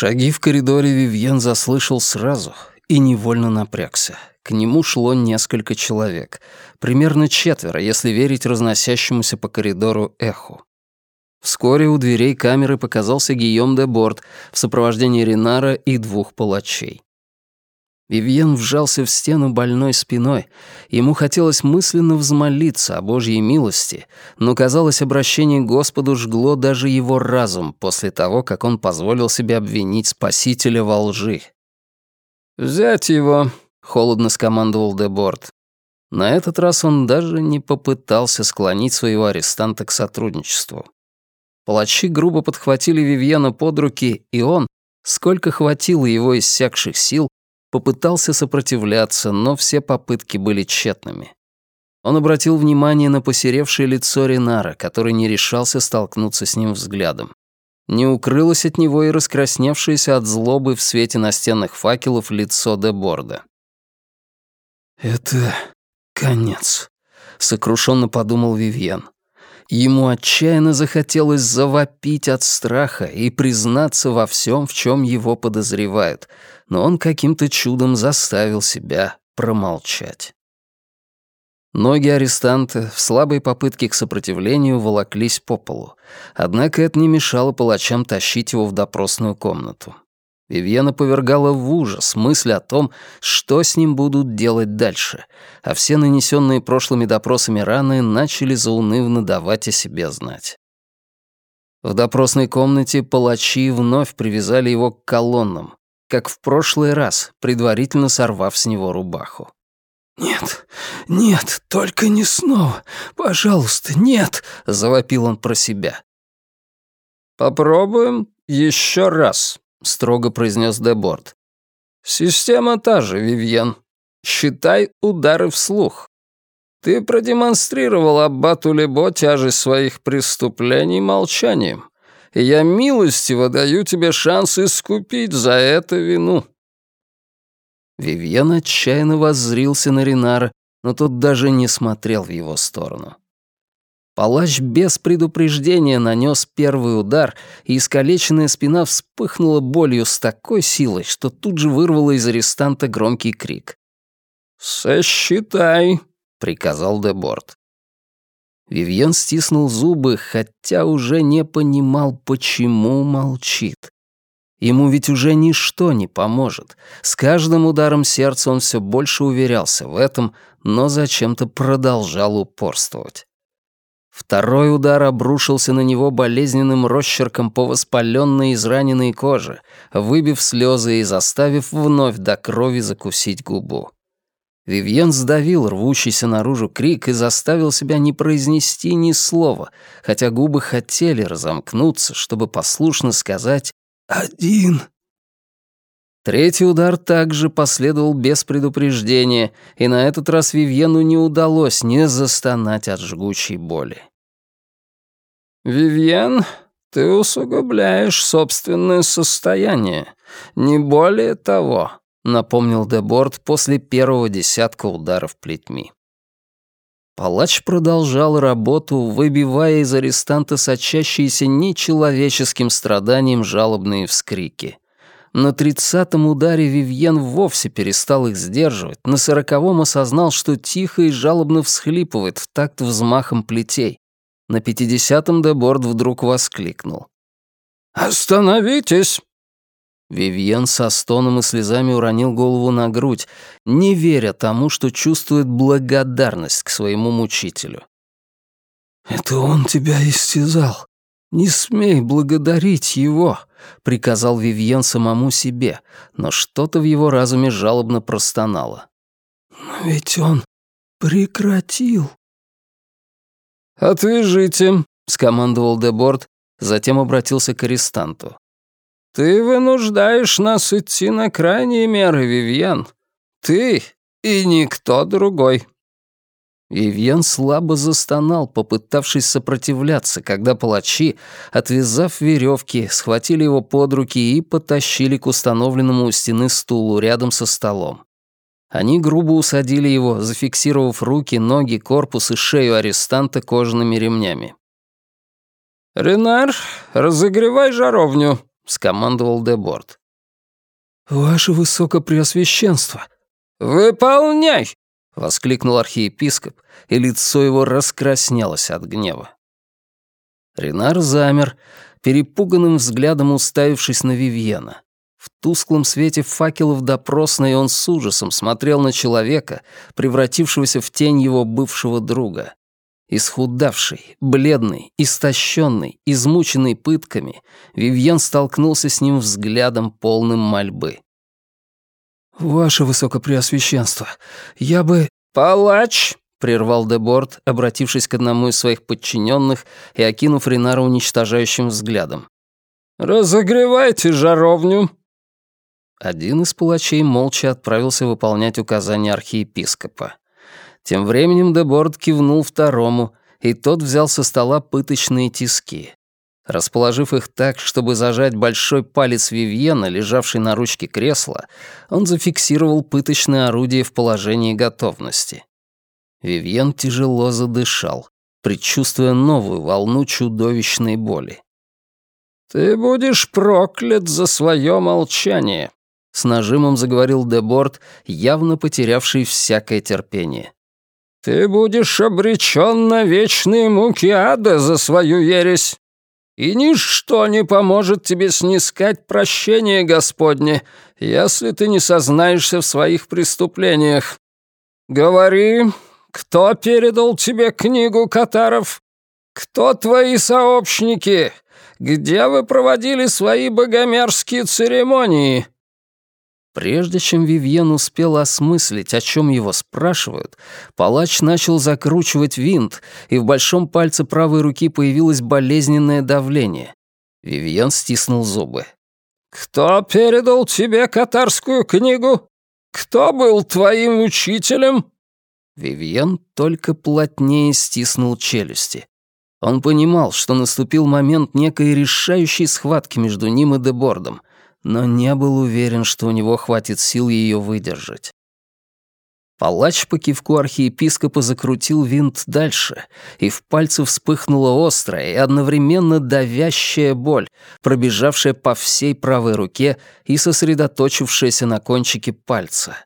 Шаги в коридоре Вивьен заслышал сразу и невольно напрягся. К нему шло несколько человек. Примерно четверо, если верить разносящемуся по коридору эху. Вскоре у дверей камеры показался Гийом де Борт в сопровождении Ренара и двух палачей. Вивьен вжался в стену больной спиной. Ему хотелось мысленно взмолиться о Божьей милости, но, казалось, обращение к Господу жгло даже его разум после того, как он позволил себе обвинить Спасителя во лжи. «Взять его», — холодно скомандовал Деборт. На этот раз он даже не попытался склонить своего арестанта к сотрудничеству. Палачи грубо подхватили Вивьена под руки, и он, сколько хватило его иссякших сил, попытался сопротивляться, но все попытки были тщетными. Он обратил внимание на посеревшее лицо Ренара, который не решался столкнуться с ним взглядом. Не укрылось от него и раскрасневшееся от злобы в свете настенных факелов лицо Деборда. «Это конец», — сокрушенно подумал Вивьен. Ему отчаянно захотелось завопить от страха и признаться во всем, в чем его подозревают, но он каким-то чудом заставил себя промолчать. Ноги арестанта в слабой попытке к сопротивлению волоклись по полу, однако это не мешало палачам тащить его в допросную комнату. Вивьена повергала в ужас мысль о том, что с ним будут делать дальше, а все нанесенные прошлыми допросами раны начали заунывно давать о себе знать. В допросной комнате палачи вновь привязали его к колоннам, как в прошлый раз, предварительно сорвав с него рубаху. «Нет, нет, только не снова. Пожалуйста, нет!» — завопил он про себя. «Попробуем еще раз», — строго произнес Деборд. «Система та же, Вивьен. Считай удары вслух. Ты продемонстрировал Аббату Лебо тяжесть своих преступлений молчанием, я милостиво даю тебе шанс искупить за это вину». Вивьен отчаянно воззрился на Ренара, но тот даже не смотрел в его сторону. Палач без предупреждения нанес первый удар, и искалеченная спина вспыхнула болью с такой силой, что тут же вырвала из арестанта громкий крик. «Сосчитай», — приказал Деборт. Вивьен стиснул зубы, хотя уже не понимал, почему молчит. Ему ведь уже ничто не поможет. С каждым ударом сердца он все больше уверялся в этом, но зачем-то продолжал упорствовать. Второй удар обрушился на него болезненным росчерком по воспаленной израненной коже, выбив слезы и заставив вновь до крови закусить губу. Вивьен сдавил рвущийся наружу крик и заставил себя не произнести ни слова, хотя губы хотели разомкнуться, чтобы послушно сказать «Один». Третий удар также последовал без предупреждения, и на этот раз Вивьену не удалось не застонать от жгучей боли. «Вивьен, ты усугубляешь собственное состояние, не более того», напомнил Деборд после первого десятка ударов плетьми. Палач продолжал работу, выбивая из арестанта сочащиеся нечеловеческим страданием жалобные вскрики. На тридцатом ударе Вивьен вовсе перестал их сдерживать, на сороковом осознал, что тихо и жалобно всхлипывает в такт взмахом плетей. На пятидесятом Деборд вдруг воскликнул. «Остановитесь!» Вивьен со стоном и слезами уронил голову на грудь, не веря тому, что чувствует благодарность к своему мучителю. «Это он тебя истязал. Не смей благодарить его», — приказал Вивьен самому себе, но что-то в его разуме жалобно простонало. «Но ведь он прекратил». «Отвяжите», — скомандовал Деборд, затем обратился к арестанту. «Ты вынуждаешь нас идти на крайние меры, Вивьен. Ты и никто другой». Вивьен слабо застонал, попытавшись сопротивляться, когда палачи, отвязав веревки, схватили его под руки и потащили к установленному у стены стулу рядом со столом. Они грубо усадили его, зафиксировав руки, ноги, корпус и шею арестанта кожаными ремнями. «Ренар, разогревай жаровню», скомандовал Деборд. «Ваше Высокопреосвященство!» «Выполняй!» — воскликнул архиепископ, и лицо его раскраснелось от гнева. Ренар замер, перепуганным взглядом уставившись на Вивьена. В тусклом свете факелов допросной он с ужасом смотрел на человека, превратившегося в тень его бывшего друга. Исхудавший, бледный, истощенный, измученный пытками, Вивьен столкнулся с ним взглядом полным мольбы. «Ваше Высокопреосвященство, я бы...» «Палач!» — прервал Деборд, обратившись к одному из своих подчиненных и окинув Ренара уничтожающим взглядом. «Разогревайте жаровню!» Один из палачей молча отправился выполнять указания архиепископа. Тем временем Деборд кивнул второму, и тот взял со стола пыточные тиски. Расположив их так, чтобы зажать большой палец Вивьена, лежавший на ручке кресла, он зафиксировал пыточное орудие в положении готовности. Вивьен тяжело задышал, предчувствуя новую волну чудовищной боли. «Ты будешь проклят за свое молчание», — с нажимом заговорил Деборд, явно потерявший всякое терпение. «Ты будешь обречен на вечные муки ада за свою ересь и ничто не поможет тебе снискать прощение Господне, если ты не сознаешься в своих преступлениях. Говори, кто передал тебе книгу Катаров? Кто твои сообщники? Где вы проводили свои богомерзкие церемонии?» Прежде чем Вивьен успел осмыслить, о чем его спрашивают, палач начал закручивать винт, и в большом пальце правой руки появилось болезненное давление. Вивьен стиснул зубы. «Кто передал тебе катарскую книгу? Кто был твоим учителем?» Вивьен только плотнее стиснул челюсти. Он понимал, что наступил момент некой решающей схватки между ним и Дебордом — но не был уверен, что у него хватит сил ее выдержать. Палач по кивку архиепископа закрутил винт дальше, и в пальце вспыхнула острая и одновременно давящая боль, пробежавшая по всей правой руке и сосредоточившаяся на кончике пальца.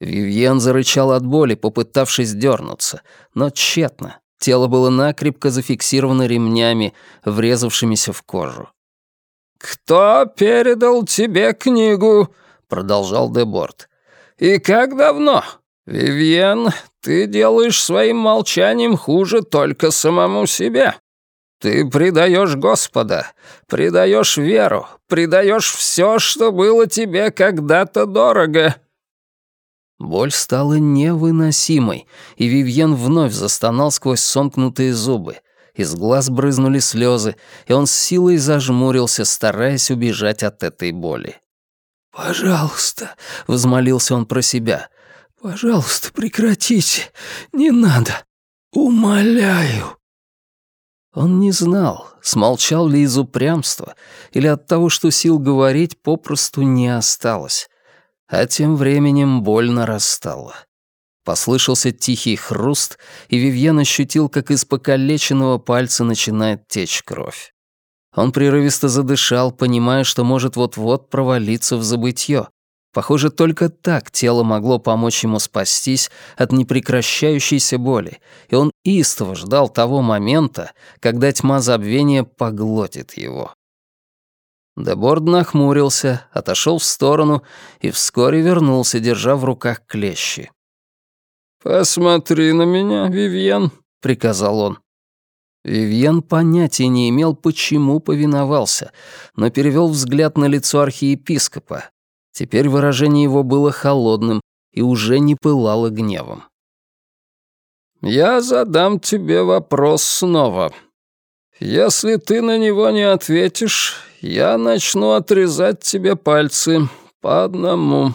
Вивьен зарычал от боли, попытавшись дернуться, но тщетно. Тело было накрепко зафиксировано ремнями, врезавшимися в кожу. «Кто передал тебе книгу?» — продолжал Деборт. «И как давно? Вивьен, ты делаешь своим молчанием хуже только самому себе. Ты предаешь Господа, предаешь веру, предаешь все, что было тебе когда-то дорого». Боль стала невыносимой, и Вивьен вновь застонал сквозь сомкнутые зубы из глаз брызнули слезы, и он с силой зажмурился, стараясь убежать от этой боли. «Пожалуйста», — возмолился он про себя, — «пожалуйста, прекратите, не надо, умоляю». Он не знал, смолчал ли из упрямства, или от того, что сил говорить попросту не осталось. А тем временем боль нарастала. Послышался тихий хруст, и Вивьен ощутил, как из покалеченного пальца начинает течь кровь. Он прерывисто задышал, понимая, что может вот-вот провалиться в забытье. Похоже, только так тело могло помочь ему спастись от непрекращающейся боли, и он истово ждал того момента, когда тьма забвения поглотит его. Деборд нахмурился, отошел в сторону и вскоре вернулся, держа в руках клещи. «Посмотри на меня, Вивьен», — приказал он. Вивьен понятия не имел, почему повиновался, но перевел взгляд на лицо архиепископа. Теперь выражение его было холодным и уже не пылало гневом. «Я задам тебе вопрос снова. Если ты на него не ответишь, я начну отрезать тебе пальцы по одному».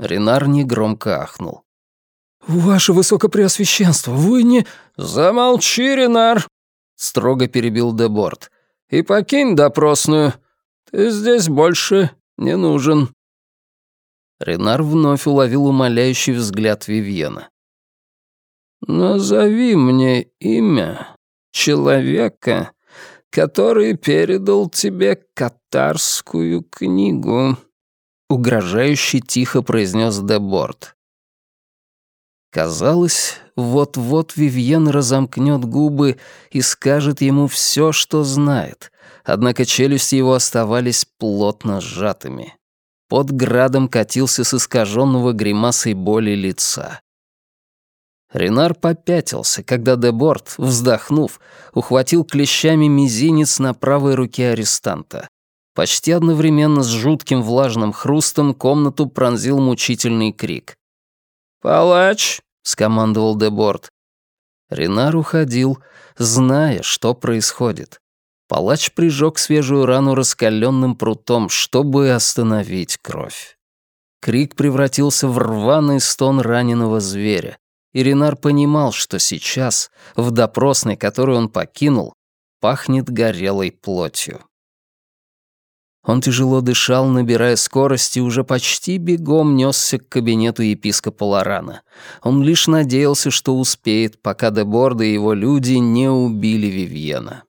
Ренар негромко ахнул. «Ваше Высокопреосвященство, вы не...» «Замолчи, Ренар!» — строго перебил Деборт. «И покинь допросную. Ты здесь больше не нужен». Ренар вновь уловил умоляющий взгляд Вивьена. «Назови мне имя человека, который передал тебе катарскую книгу», — угрожающе тихо произнес Деборд. Казалось, вот-вот Вивьен разомкнет губы и скажет ему все, что знает, однако челюсти его оставались плотно сжатыми. Под градом катился с искаженного гримасой боли лица. Ренар попятился, когда Деборт, вздохнув, ухватил клещами мизинец на правой руке арестанта. Почти одновременно с жутким влажным хрустом комнату пронзил мучительный крик. «Палач!» — скомандовал Деборт. Ренар уходил, зная, что происходит. Палач прижег свежую рану раскаленным прутом, чтобы остановить кровь. Крик превратился в рваный стон раненого зверя, и Ренар понимал, что сейчас, в допросной, которую он покинул, пахнет горелой плотью. Он тяжело дышал, набирая скорость, и уже почти бегом несся к кабинету епископа Лорана. Он лишь надеялся, что успеет, пока Деборда и его люди не убили Вивьена.